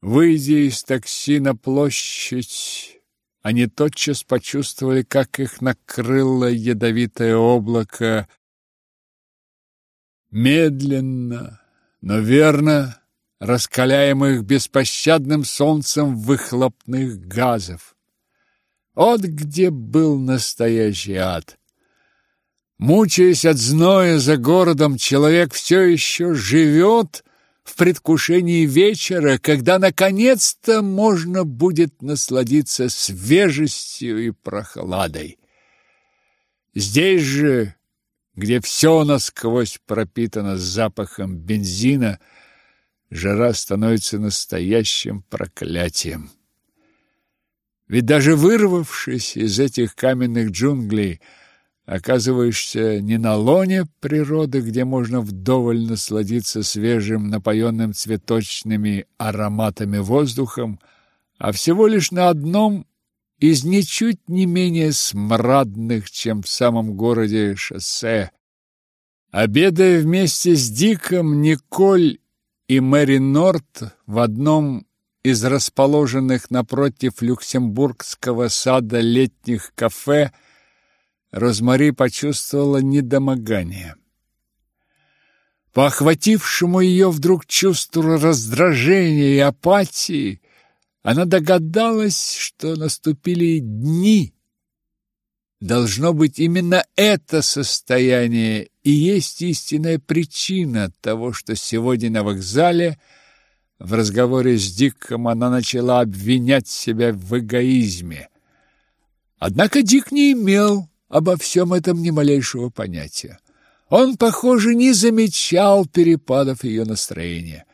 Выйдя из такси на площадь, они тотчас почувствовали, как их накрыло ядовитое облако. Медленно, но верно раскаляемых беспощадным солнцем выхлопных газов. Вот где был настоящий ад. Мучаясь от зноя за городом, человек все еще живет в предвкушении вечера, когда наконец-то можно будет насладиться свежестью и прохладой. Здесь же, где все насквозь пропитано запахом бензина, жара становится настоящим проклятием. Ведь даже вырвавшись из этих каменных джунглей, оказываешься не на лоне природы, где можно вдоволь насладиться свежим, напоенным цветочными ароматами воздухом, а всего лишь на одном из ничуть не менее смрадных, чем в самом городе шоссе. Обедая вместе с Диком, Николь и Мэри Норт в одном из расположенных напротив Люксембургского сада летних кафе – Розмари почувствовала недомогание. По охватившему ее вдруг чувству раздражения и апатии, она догадалась, что наступили дни. Должно быть, именно это состояние и есть истинная причина того, что сегодня на вокзале в разговоре с Диком она начала обвинять себя в эгоизме. Однако Дик не имел обо всем этом ни малейшего понятия. Он, похоже, не замечал перепадов ее настроения.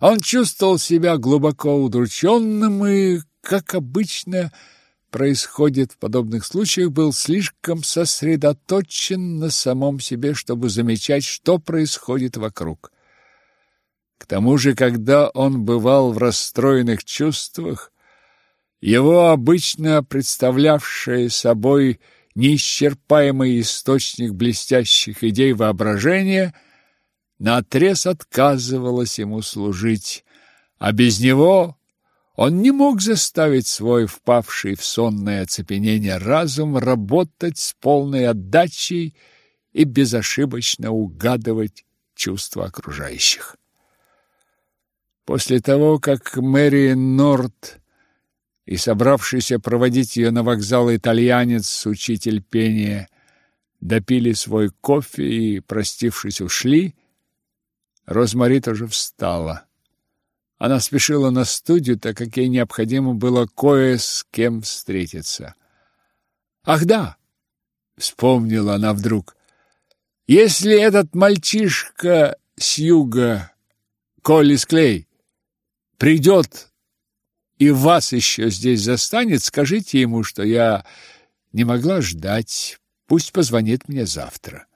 Он чувствовал себя глубоко удрученным и, как обычно происходит в подобных случаях, был слишком сосредоточен на самом себе, чтобы замечать, что происходит вокруг. К тому же, когда он бывал в расстроенных чувствах, его обычно представлявшее собой неисчерпаемый источник блестящих идей воображения, наотрез отказывалась ему служить, а без него он не мог заставить свой впавший в сонное оцепенение разум работать с полной отдачей и безошибочно угадывать чувства окружающих. После того, как Мэри Норт и собравшийся проводить ее на вокзал итальянец, учитель пения, допили свой кофе и, простившись, ушли, Розмари тоже встала. Она спешила на студию, так как ей необходимо было кое с кем встретиться. «Ах да!» — вспомнила она вдруг. «Если этот мальчишка с юга, Коллис Клей, придет и вас еще здесь застанет, скажите ему, что я не могла ждать. Пусть позвонит мне завтра.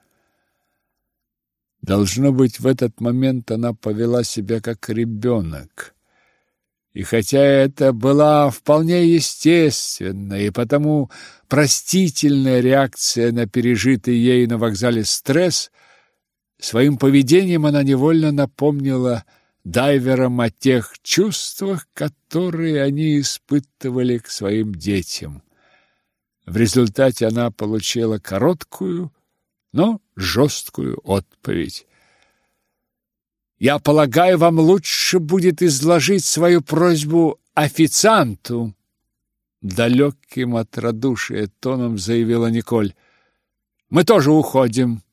Должно быть, в этот момент она повела себя как ребенок. И хотя это была вполне естественная и потому простительная реакция на пережитый ею на вокзале стресс, своим поведением она невольно напомнила дайверам о тех чувствах, которые они испытывали к своим детям. В результате она получила короткую, но жесткую отповедь. «Я полагаю, вам лучше будет изложить свою просьбу официанту», далеким от радушия тоном заявила Николь. «Мы тоже уходим»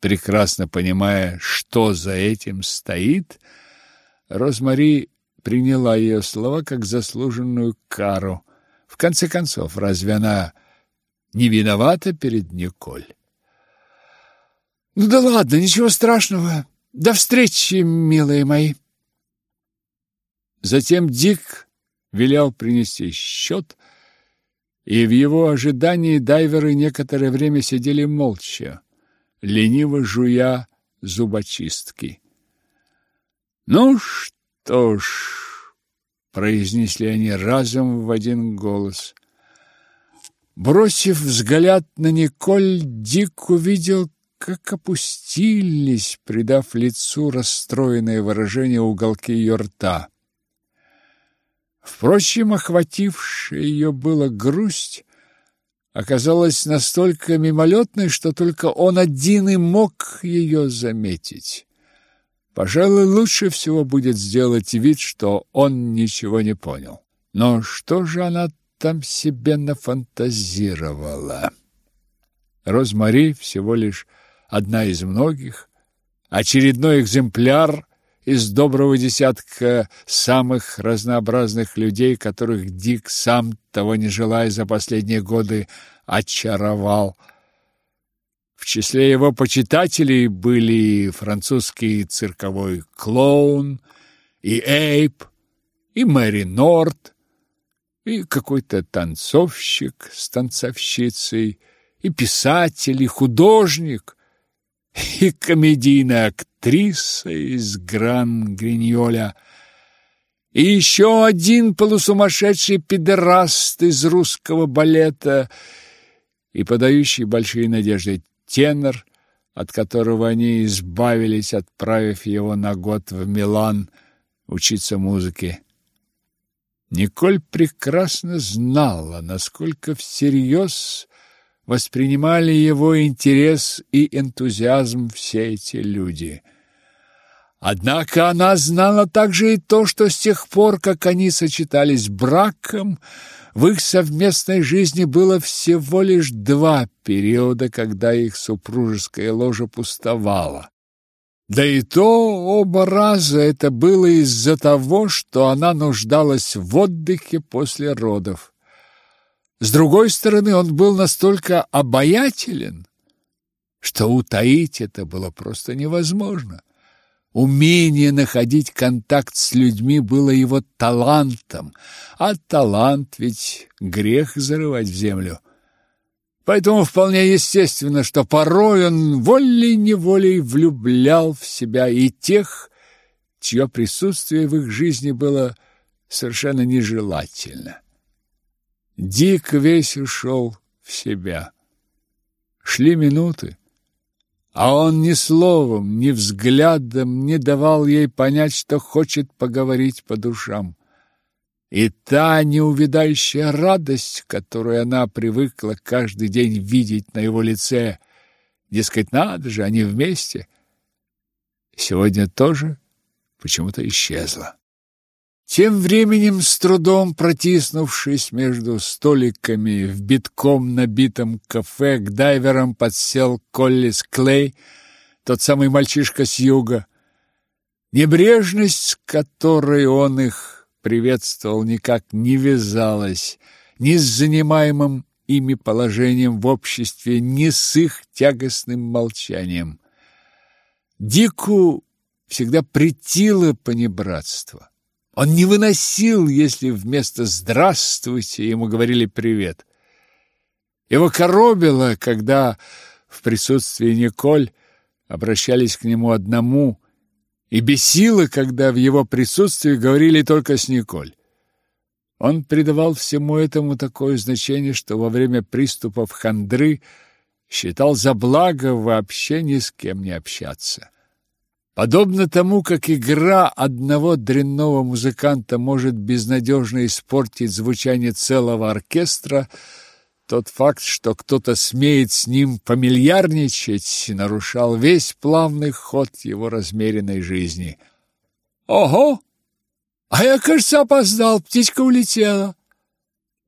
прекрасно понимая, что за этим стоит, Розмари приняла ее слова как заслуженную кару. В конце концов, разве она не виновата перед Николь? Ну да ладно, ничего страшного. До встречи, милые мои. Затем Дик велел принести счет, и в его ожидании дайверы некоторое время сидели молча лениво жуя зубочистки. «Ну что ж», — произнесли они разом в один голос. Бросив взгляд на Николь, Дик увидел, как опустились, придав лицу расстроенное выражение уголки ее рта. Впрочем, охватившая ее было грусть оказалась настолько мимолетной, что только он один и мог ее заметить. Пожалуй, лучше всего будет сделать вид, что он ничего не понял. Но что же она там себе нафантазировала? Розмари всего лишь одна из многих, очередной экземпляр из доброго десятка самых разнообразных людей, которых Дик, сам того не желая, за последние годы очаровал. В числе его почитателей были французский цирковой клоун, и Эйп, и Мэри Норт, и какой-то танцовщик с танцовщицей, и писатель, и художник, и комедийная актриса из Гран-Гриньоля, и еще один полусумасшедший педераст из русского балета, и подающий большие надежды тенор, от которого они избавились, отправив его на год в Милан учиться музыке. Николь прекрасно знала, насколько всерьез воспринимали его интерес и энтузиазм все эти люди. Однако она знала также и то, что с тех пор, как они сочетались браком, в их совместной жизни было всего лишь два периода, когда их супружеское ложе пустовало. Да и то оба раза это было из-за того, что она нуждалась в отдыхе после родов. С другой стороны, он был настолько обаятелен, что утаить это было просто невозможно. Умение находить контакт с людьми было его талантом, а талант ведь грех зарывать в землю. Поэтому вполне естественно, что порой он волей-неволей влюблял в себя и тех, чье присутствие в их жизни было совершенно нежелательно. Дик весь ушел в себя. Шли минуты, а он ни словом, ни взглядом не давал ей понять, что хочет поговорить по душам. И та неувидающая радость, которую она привыкла каждый день видеть на его лице, дескать, надо же, они вместе, сегодня тоже почему-то исчезла. Тем временем, с трудом протиснувшись между столиками в битком набитом кафе, к дайверам подсел Коллис Клей, тот самый мальчишка с юга. Небрежность, с которой он их приветствовал, никак не вязалась ни с занимаемым ими положением в обществе, ни с их тягостным молчанием. Дику всегда претило понебратство. Он не выносил, если вместо «здравствуйте» ему говорили «привет». Его коробило, когда в присутствии Николь обращались к нему одному, и бесило, когда в его присутствии говорили только с Николь. Он придавал всему этому такое значение, что во время приступов хандры считал за благо вообще ни с кем не общаться. Подобно тому, как игра одного дрянного музыканта может безнадежно испортить звучание целого оркестра, тот факт, что кто-то смеет с ним фамильярничать, нарушал весь плавный ход его размеренной жизни. «Ого! А я, кажется, опоздал, птичка улетела!»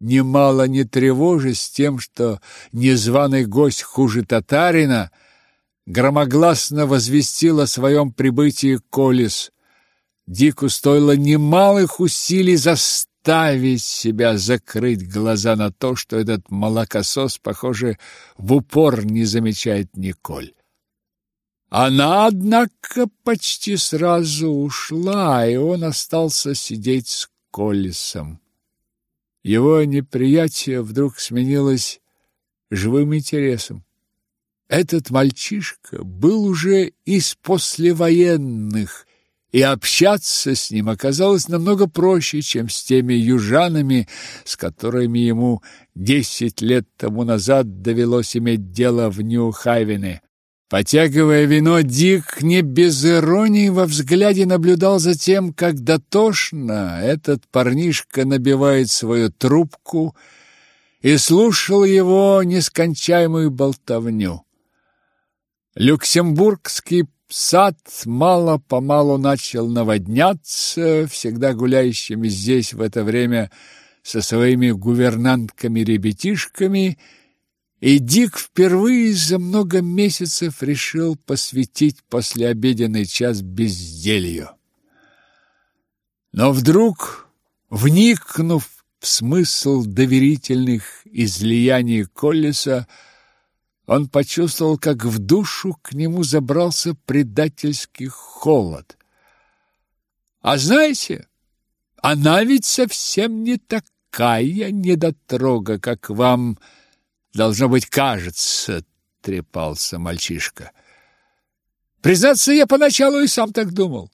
Немало не тревожась тем, что незваный гость хуже татарина — громогласно возвестил о своем прибытии Колес. Дику стоило немалых усилий заставить себя закрыть глаза на то, что этот молокосос, похоже, в упор не замечает Николь. Она, однако, почти сразу ушла, и он остался сидеть с Колесом. Его неприятие вдруг сменилось живым интересом. Этот мальчишка был уже из послевоенных, и общаться с ним оказалось намного проще, чем с теми южанами, с которыми ему десять лет тому назад довелось иметь дело в Нью-Хайвене. Потягивая вино, Дик не без иронии во взгляде наблюдал за тем, как дотошно этот парнишка набивает свою трубку и слушал его нескончаемую болтовню. Люксембургский сад мало-помалу начал наводняться, всегда гуляющими здесь в это время со своими гувернантками-ребятишками – и Дик впервые за много месяцев решил посвятить послеобеденный час безделью. Но вдруг, вникнув в смысл доверительных излияний Коллиса, он почувствовал, как в душу к нему забрался предательский холод. А знаете, она ведь совсем не такая недотрога, как вам Должно быть, кажется, трепался мальчишка. Признаться, я поначалу и сам так думал.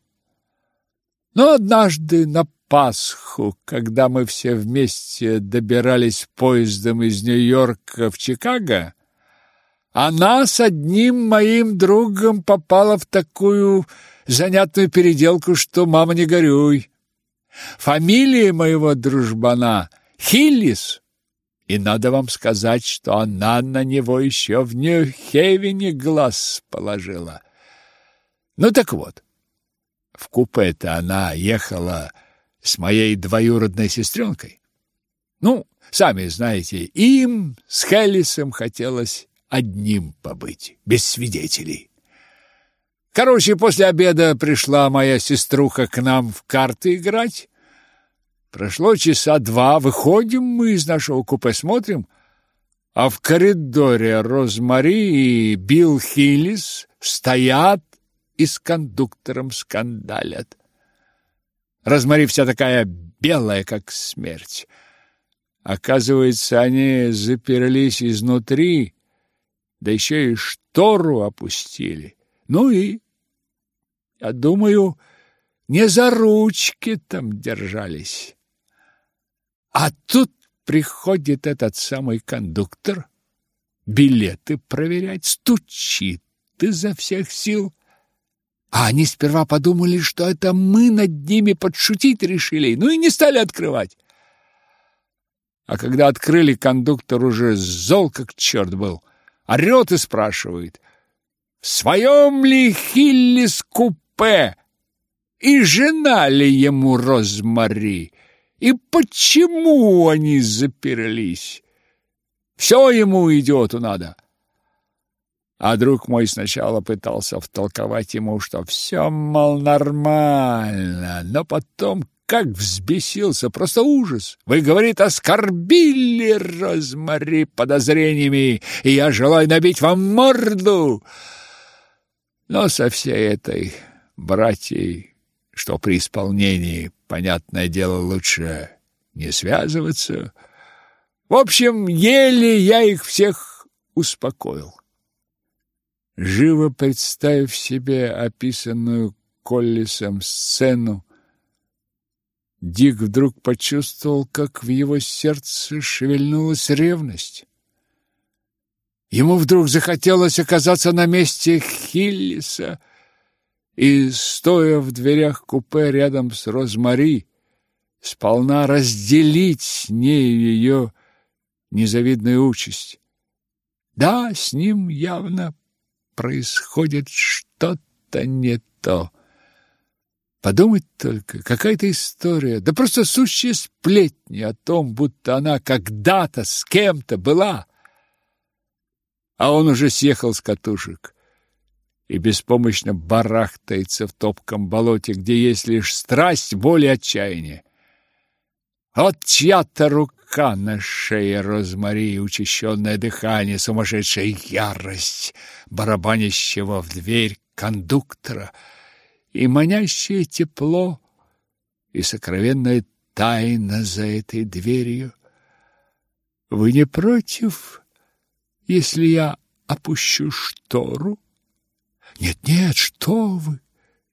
Но однажды на Пасху, когда мы все вместе добирались поездом из Нью-Йорка в Чикаго, она с одним моим другом попала в такую занятную переделку, что мама не горюй. Фамилия моего дружбана Хиллис. И надо вам сказать, что она на него еще в Нью-Хевене глаз положила. Ну так вот, в купе-то она ехала с моей двоюродной сестренкой. Ну, сами знаете, им с Хеллисом хотелось одним побыть, без свидетелей. Короче, после обеда пришла моя сеструха к нам в карты играть, Прошло часа два, выходим мы из нашего купе, смотрим, а в коридоре Розмари и Билл Хиллис стоят и с кондуктором скандалят. Розмари вся такая белая, как смерть. Оказывается, они заперлись изнутри, да еще и штору опустили. Ну и, я думаю, не за ручки там держались. А тут приходит этот самый кондуктор, билеты проверять, стучит изо всех сил. А они сперва подумали, что это мы над ними подшутить решили, ну и не стали открывать. А когда открыли, кондуктор уже зол как черт был, орет и спрашивает, в своем ли Хиллис купе и жена ли ему Розмари? И почему они заперлись? Все ему идиоту надо. А друг мой сначала пытался втолковать ему, что все, мол, нормально, но потом как взбесился, просто ужас. Вы, говорит, оскорбили Розмари подозрениями, и я желаю набить вам морду. Но со всей этой братьей, что при исполнении Понятное дело, лучше не связываться. В общем, еле я их всех успокоил. Живо представив себе описанную Коллисом сцену, Дик вдруг почувствовал, как в его сердце шевельнулась ревность. Ему вдруг захотелось оказаться на месте Хиллиса, и, стоя в дверях купе рядом с Розмари, сполна разделить с ней ее незавидную участь. Да, с ним явно происходит что-то не то. Подумать только, какая-то история, да просто сущие сплетни о том, будто она когда-то с кем-то была. А он уже съехал с катушек и беспомощно барахтается в топком болоте, где есть лишь страсть, боль и отчаяние. Вот чья-то рука на шее Розмари, учащенное дыхание, сумасшедшая ярость, барабанящего в дверь кондуктора, и манящее тепло, и сокровенная тайна за этой дверью. Вы не против, если я опущу штору? Нет-нет, что вы!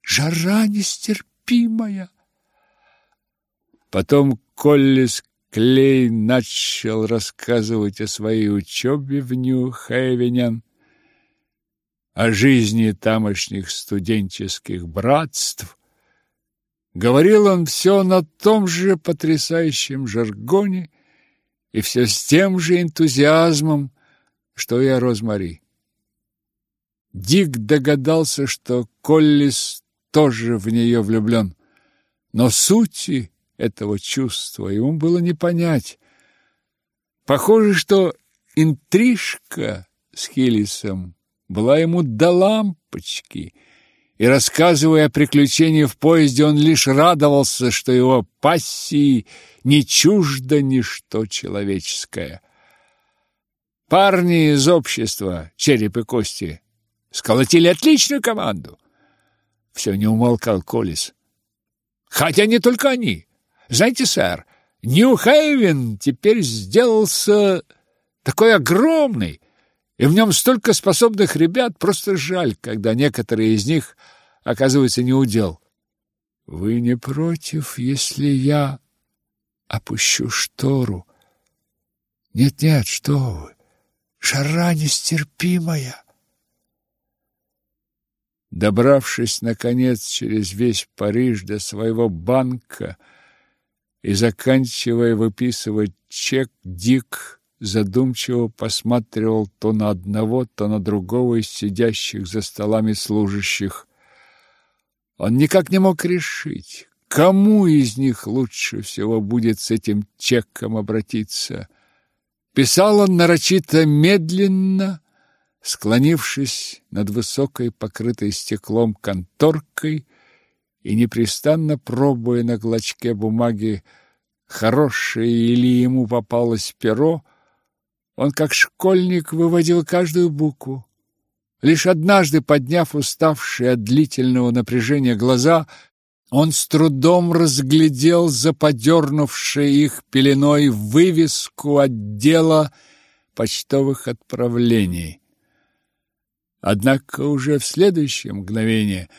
Жара нестерпимая. Потом Коллис Клей начал рассказывать о своей учебе в Нью-Хейвене. О жизни тамошних студенческих братств. Говорил он все на том же потрясающем жаргоне и все с тем же энтузиазмом, что и о Розмари. Дик догадался, что Коллис тоже в нее влюблен, но сути этого чувства ему было не понять. Похоже, что интрижка с Хиллисом была ему до лампочки, и, рассказывая о приключении в поезде, он лишь радовался, что его пассии не чуждо ничто человеческое. Парни из общества «Череп и кости» сколотили отличную команду. Все не умолкал Колес. Хотя не только они. Знаете, сэр, Нью-Хейвен теперь сделался такой огромный, и в нем столько способных ребят, просто жаль, когда некоторые из них оказываются неудел. Вы не против, если я опущу штору? Нет-нет, что вы, жара нестерпимая. Добравшись, наконец, через весь Париж до своего банка и заканчивая выписывать чек, Дик задумчиво посматривал то на одного, то на другого из сидящих за столами служащих. Он никак не мог решить, кому из них лучше всего будет с этим чеком обратиться. Писал он нарочито медленно, склонившись над высокой, покрытой стеклом конторкой и непрестанно пробуя на клочке бумаги, хорошее или ему попалось перо, он, как школьник, выводил каждую букву. Лишь однажды, подняв уставшие от длительного напряжения глаза, он с трудом разглядел за подернувшей их пеленой вывеску отдела почтовых отправлений. Однако уже в следующее мгновение,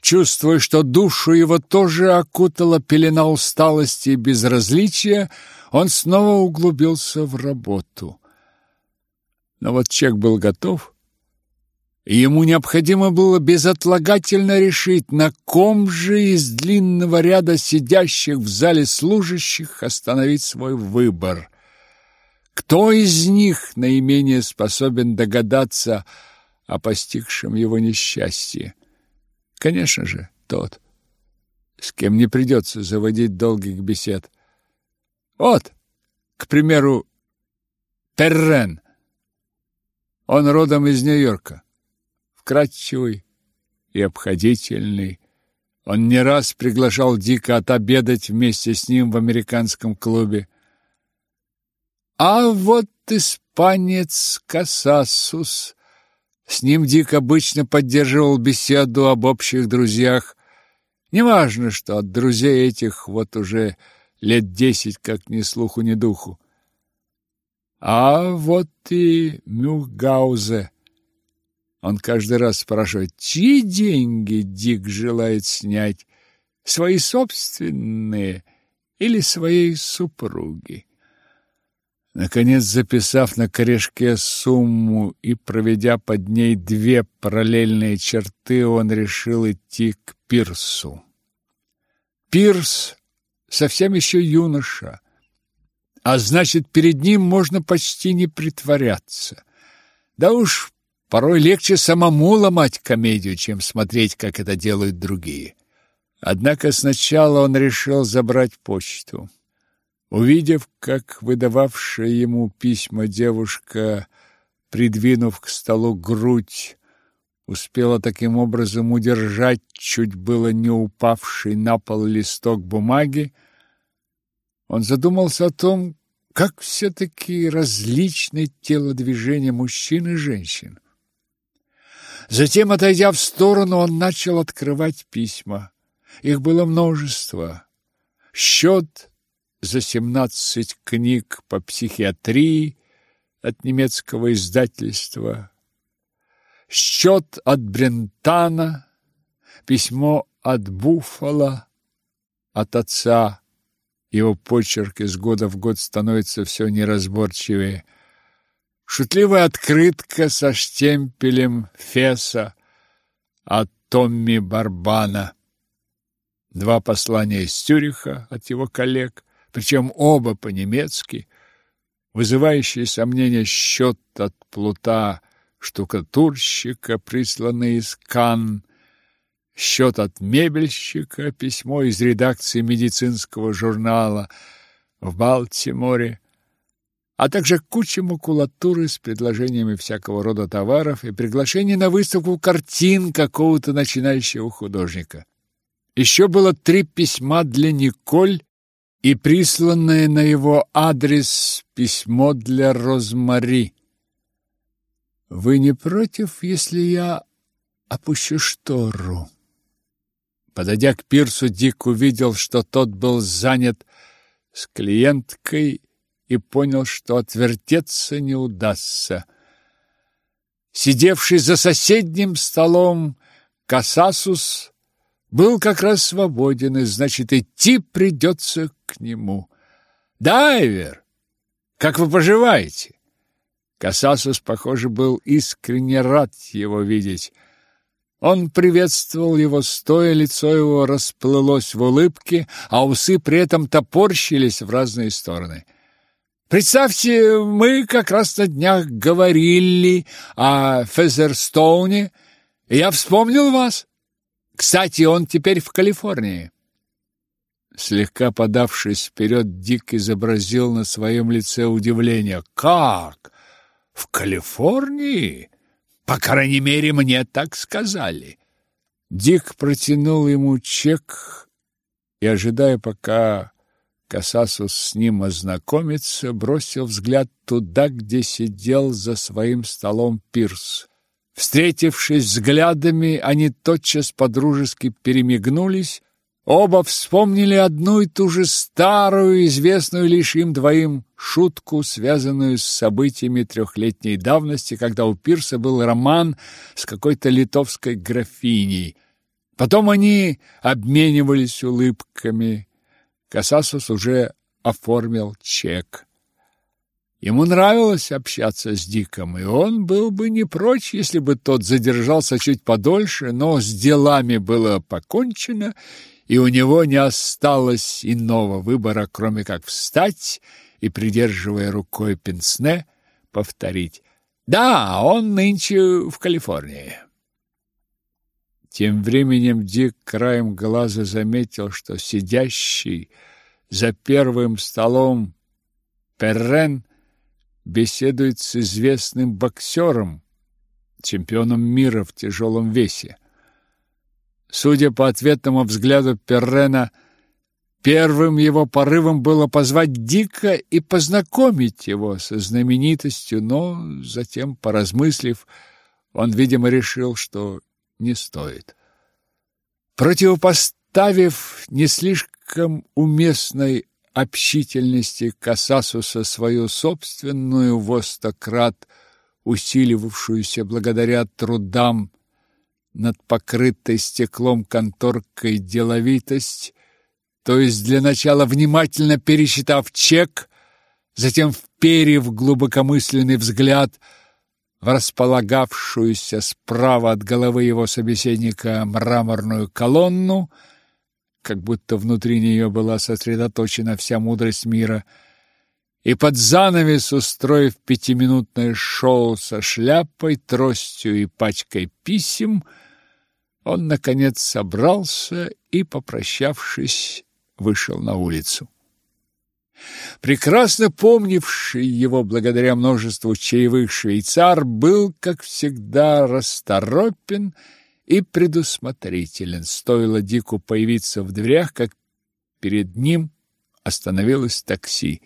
чувствуя, что душу его тоже окутала пелена усталости и безразличия, он снова углубился в работу. Но вот чек был готов, и ему необходимо было безотлагательно решить, на ком же из длинного ряда сидящих в зале служащих остановить свой выбор. Кто из них наименее способен догадаться о постигшем его несчастье. Конечно же, тот, с кем не придется заводить долгих бесед. Вот, к примеру, Террен. Он родом из Нью-Йорка. Вкрадчивый и обходительный. Он не раз приглашал Дика отобедать вместе с ним в американском клубе. А вот испанец Касасус с ним Дик обычно поддерживал беседу об общих друзьях. Неважно, что от друзей этих вот уже лет десять как ни слуху, ни духу. А вот и Мюхгаузе. Он каждый раз спрашивает, чьи деньги Дик желает снять, свои собственные или своей супруги. Наконец, записав на корешке сумму и проведя под ней две параллельные черты, он решил идти к Пирсу. Пирс совсем еще юноша, а значит, перед ним можно почти не притворяться. Да уж, порой легче самому ломать комедию, чем смотреть, как это делают другие. Однако сначала он решил забрать почту. Увидев, как выдававшая ему письма девушка, придвинув к столу грудь, успела таким образом удержать чуть было не упавший на пол листок бумаги, он задумался о том, как все-таки различны телодвижения мужчин и женщин. Затем, отойдя в сторону, он начал открывать письма. Их было множество. Счет за семнадцать книг по психиатрии от немецкого издательства, счет от Брентана, письмо от Буффало, от отца. Его почерк из года в год становится все неразборчивее. шутливая открытка со штемпелем Феса от Томми Барбана, два послания из Цюриха от его коллег, причем оба по-немецки, вызывающие сомнения счет от плута штукатурщика, присланный из Канн, счет от мебельщика, письмо из редакции медицинского журнала в Балтиморе, а также куча макулатуры с предложениями всякого рода товаров и приглашение на выставку картин какого-то начинающего художника. Еще было три письма для Николь и присланное на его адрес письмо для Розмари. «Вы не против, если я опущу штору?» Подойдя к пирсу, Дик увидел, что тот был занят с клиенткой и понял, что отвертеться не удастся. Сидевший за соседним столом Касасус был как раз свободен, и значит, идти придется к нему. «Дайвер, как вы поживаете?» Касасус, похоже, был искренне рад его видеть. Он приветствовал его стоя, лицо его расплылось в улыбке, а усы при этом топорщились в разные стороны. Представьте, мы как раз на днях говорили о Фезерстоуне, и я вспомнил вас. Кстати, он теперь в Калифорнии. Слегка подавшись вперед, Дик изобразил на своем лице удивление. «Как? В Калифорнии? По крайней мере, мне так сказали». Дик протянул ему чек и, ожидая, пока Касасус с ним ознакомиться, бросил взгляд туда, где сидел за своим столом Пирс. Встретившись взглядами, они тотчас подружески перемигнулись, оба вспомнили одну и ту же старую, известную лишь им двоим, шутку, связанную с событиями трехлетней давности, когда у Пирса был роман с какой-то литовской графиней. Потом они обменивались улыбками, Касасус уже оформил чек. Ему нравилось общаться с Диком, и он был бы не прочь, если бы тот задержался чуть подольше, но с делами было покончено, и у него не осталось иного выбора, кроме как встать и, придерживая рукой пенсне, повторить «Да, он нынче в Калифорнии». Тем временем Дик краем глаза заметил, что сидящий за первым столом Перрен беседует с известным боксером, чемпионом мира в тяжелом весе. Судя по ответному взгляду Перрена, первым его порывом было позвать Дика и познакомить его со знаменитостью, но затем, поразмыслив, он, видимо, решил, что не стоит. Противопоставив не слишком уместной общительности Касасуса свою собственную востократ, усиливавшуюся благодаря трудам над покрытой стеклом конторкой деловитость, то есть для начала внимательно пересчитав чек, затем вперев глубокомысленный взгляд – в располагавшуюся справа от головы его собеседника мраморную колонну, как будто внутри нее была сосредоточена вся мудрость мира, и под занавес, устроив пятиминутное шоу со шляпой, тростью и пачкой писем, он, наконец, собрался и, попрощавшись, вышел на улицу. Прекрасно помнивший его благодаря множеству чаевых швейцар был, как всегда, расторопен и предусмотрителен. Стоило Дику появиться в дверях, как перед ним остановилось такси.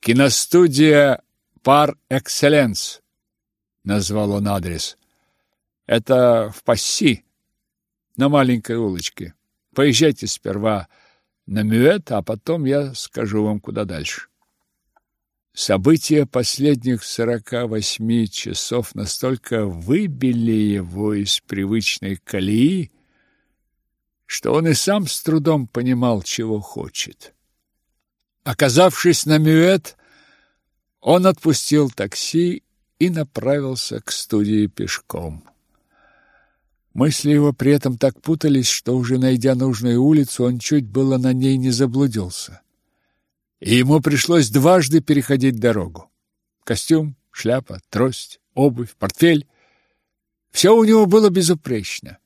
«Киностудия «Пар Экселленс», — назвал он адрес. «Это в Пасси, на маленькой улочке. Поезжайте сперва на Мюэт, а потом я скажу вам, куда дальше. События последних сорока восьми часов настолько выбили его из привычной колеи, что он и сам с трудом понимал, чего хочет. Оказавшись на Мюэт, Он отпустил такси и направился к студии пешком. Мысли его при этом так путались, что уже найдя нужную улицу, он чуть было на ней не заблудился. И ему пришлось дважды переходить дорогу. Костюм, шляпа, трость, обувь, портфель — все у него было безупречно.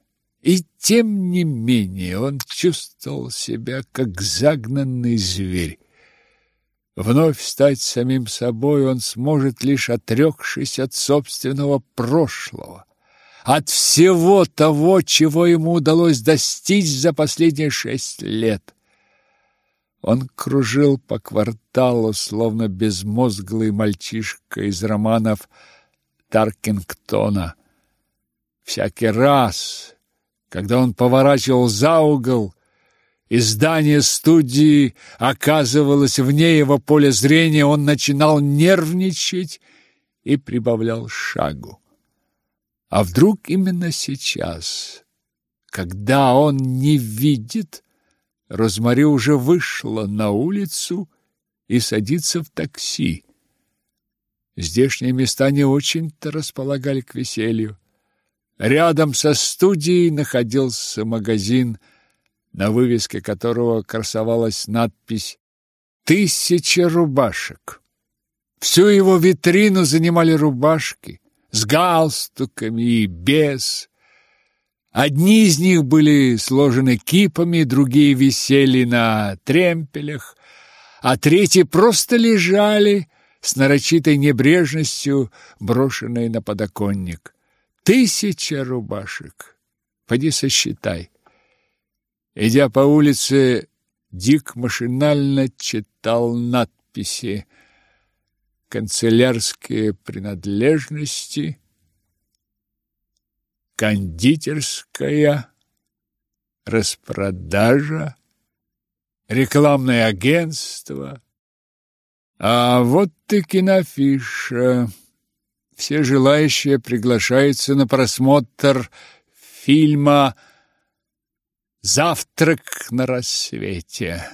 И тем не менее он чувствовал себя как загнанный зверь. Вновь стать самим собой он сможет, лишь отрекшись от собственного прошлого, от всего того, чего ему удалось достичь за последние шесть лет. Он кружил по кварталу, словно безмозглый мальчишка из романов Таркингтона. Всякий раз, когда он поворачивал за угол, и здание студии оказывалось вне его поля зрения, он начинал нервничать и прибавлял шагу. А вдруг именно сейчас, когда он не видит, Розмари уже вышла на улицу и садится в такси. Здешние места не очень-то располагали к веселью. Рядом со студией находился магазин на вывеске которого красовалась надпись «Тысяча рубашек». Всю его витрину занимали рубашки с галстуками и без. Одни из них были сложены кипами, другие висели на тремпелях, а третьи просто лежали с нарочитой небрежностью, брошенные на подоконник. Тысяча рубашек. Поди сосчитай. Идя по улице, Дик машинально читал надписи «Канцелярские принадлежности», «Кондитерская», «Распродажа», «Рекламное агентство». А вот и кинофиша. Все желающие приглашаются на просмотр фильма Завтрак на рассвете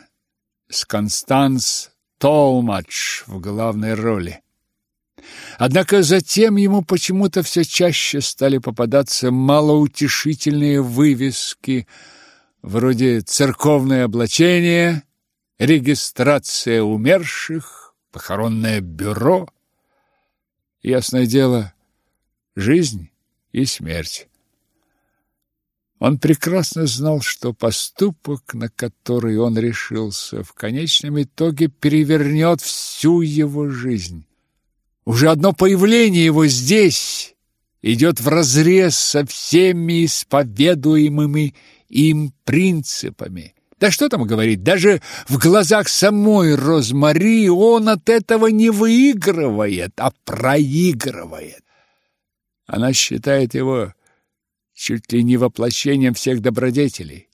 с Констанс Толмач в главной роли. Однако затем ему почему-то все чаще стали попадаться малоутешительные вывески вроде «Церковное облачение», «Регистрация умерших», «Похоронное бюро». Ясное дело, жизнь и смерть. Он прекрасно знал, что поступок, на который он решился, в конечном итоге перевернет всю его жизнь. Уже одно появление его здесь идет вразрез со всеми исповедуемыми им принципами. Да что там говорить, даже в глазах самой Розмари он от этого не выигрывает, а проигрывает. Она считает его чуть ли не воплощением всех добродетелей.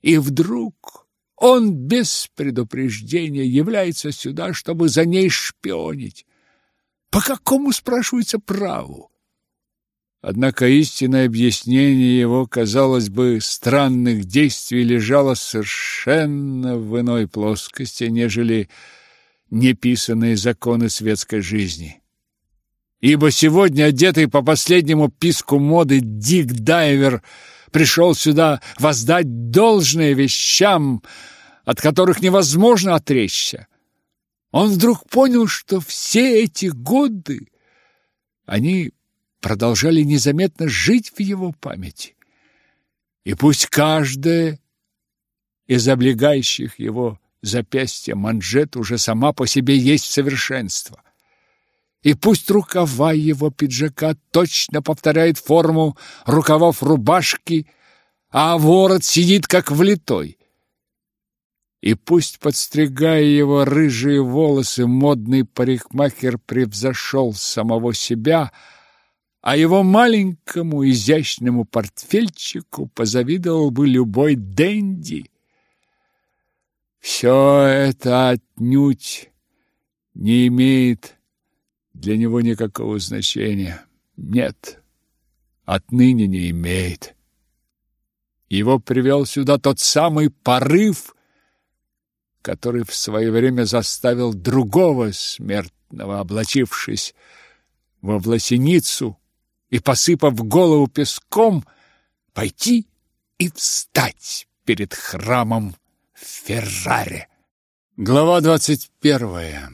И вдруг он без предупреждения является сюда, чтобы за ней шпионить. По какому, спрашивается, праву? Однако истинное объяснение его, казалось бы, странных действий лежало совершенно в иной плоскости, нежели неписанные законы светской жизни ибо сегодня, одетый по последнему писку моды, Дик Дайвер пришел сюда воздать должное вещам, от которых невозможно отречься. Он вдруг понял, что все эти годы они продолжали незаметно жить в его памяти. И пусть каждая из облегающих его запястья манжет уже сама по себе есть совершенство и пусть рукава его пиджака точно повторяют форму рукавов рубашки, а ворот сидит как влитой. И пусть, подстригая его рыжие волосы, модный парикмахер превзошел самого себя, а его маленькому изящному портфельчику позавидовал бы любой денди. Все это отнюдь не имеет для него никакого значения нет, отныне не имеет. Его привел сюда тот самый порыв, который в свое время заставил другого смертного, облачившись во власеницу и посыпав голову песком, пойти и встать перед храмом в Ферраре. Глава двадцать первая.